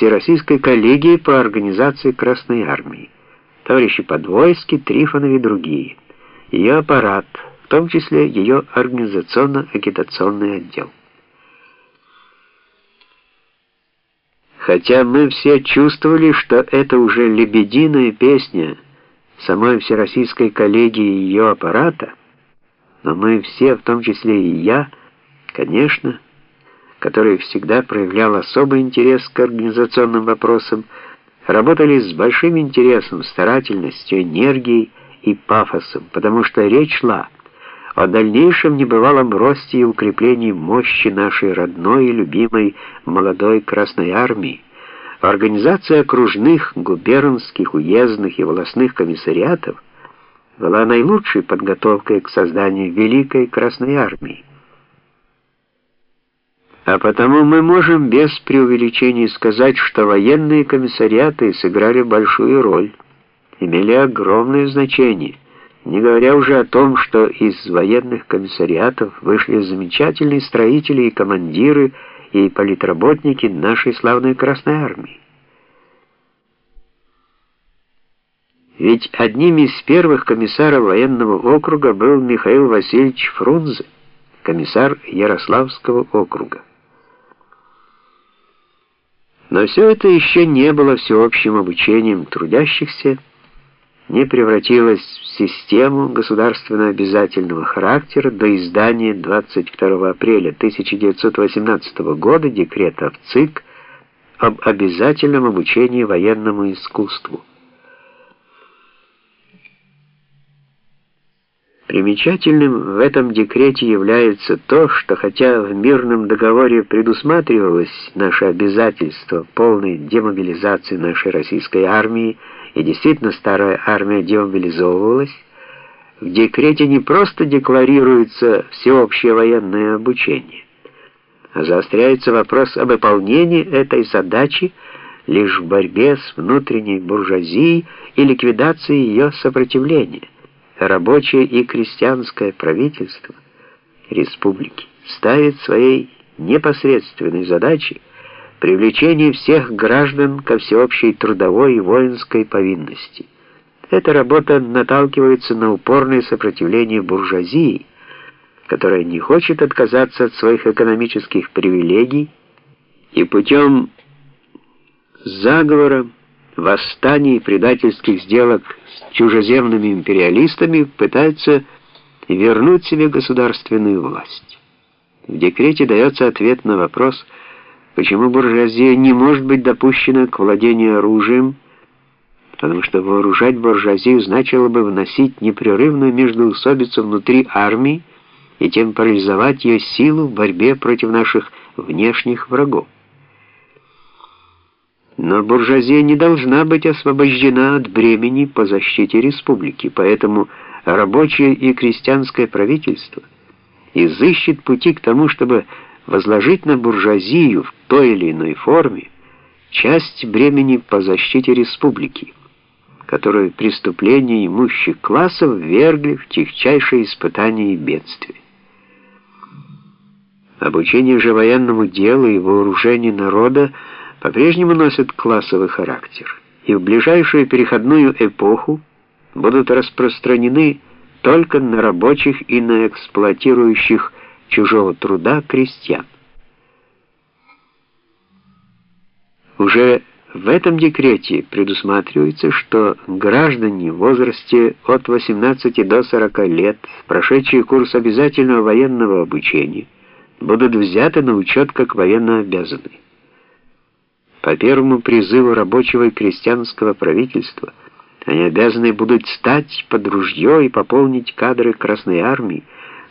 Всероссийской коллегии по организации Красной Армии, товарищи Подвойский, Трифонов и другие, ее аппарат, в том числе ее организационно-агитационный отдел. Хотя мы все чувствовали, что это уже лебединая песня самой Всероссийской коллегии и ее аппарата, но мы все, в том числе и я, конечно, который всегда проявлял особый интерес к организационным вопросам, работали с большим интересом, старательностью, энергией и пафосом, потому что речь шла о дальнейшем небывалом росте и укреплении мощи нашей родной и любимой молодой Красной Армии, организация окружных, губернских, уездных и волостных комиссариатов была наилучшей подготовкой к созданию Великой Красной Армии. А потому мы можем без преувеличений сказать, что военные комиссариаты сыграли большую роль, имели огромное значение, не говоря уже о том, что из военных комиссариатов вышли замечательные строители и командиры и политработники нашей славной Красной Армии. Ведь одним из первых комиссаров военного округа был Михаил Васильевич Фрунзе, комиссар Ярославского округа. Но все это еще не было всеобщим обучением трудящихся, не превратилось в систему государственно обязательного характера до издания 22 апреля 1918 года декрета в ЦИК об обязательном обучении военному искусству. Примечательным в этом декрете является то, что хотя в мирном договоре предусматривалось наше обязательство полной демобилизации нашей российской армии, и действительно старая армия демобилизовывалась, в декрете не просто декларируется всеобщее военное обучение, а заостряется вопрос о выполнении этой задачи лишь в борьбе с внутренней буржуазией и ликвидации ее сопротивления рабочее и крестьянское правительство республики ставит своей непосредственной задачей привлечение всех граждан ко всеобщей трудовой и воинской повинности. Эта работа наталкивается на упорное сопротивление буржуазии, которая не хочет отказаться от своих экономических привилегий и путем заговора восстаний и предательских сделок с чужеземными империалистами пытаются вернуть себе государственную власть. В декрете дается ответ на вопрос, почему буржуазия не может быть допущена к владению оружием, потому что вооружать буржуазию значило бы вносить непрерывную междоусобицу внутри армии и тем парализовать ее силу в борьбе против наших внешних врагов. Но буржуазия не должна быть освобождена от бремени по защите республики, поэтому рабочее и крестьянское правительство изыщет пути к тому, чтобы возложить на буржуазию в той или иной форме часть бремени по защите республики, которую преступления имущих классов вергли в тихчайшее испытание и бедствие. Обучение же военному делу и вооружению народа по-прежнему носят классовый характер и в ближайшую переходную эпоху будут распространены только на рабочих и на эксплуатирующих чужого труда крестьян. Уже в этом декрете предусматривается, что граждане в возрасте от 18 до 40 лет, прошедшие курс обязательного военного обучения, будут взяты на учет как военнообязанные. По первому призыву рабочего и крестьянского правительства они обязаны будут стать под ружье и пополнить кадры Красной Армии,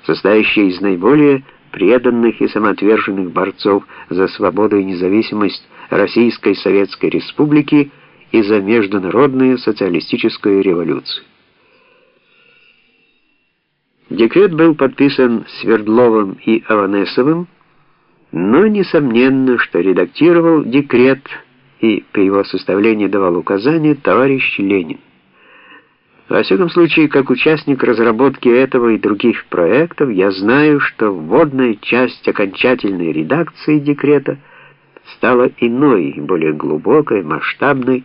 состоящие из наиболее преданных и самоотверженных борцов за свободу и независимость Российской Советской Республики и за международную социалистическую революцию. Декрет был подписан Свердловым и Аванесовым, но несомненно, что редактировал декрет и при его составлении давал указания товарищ Ленин. Во всяком случае, как участник разработки этого и других проектов, я знаю, что вводная часть окончательной редакции декрета стала иной, более глубокой, масштабной,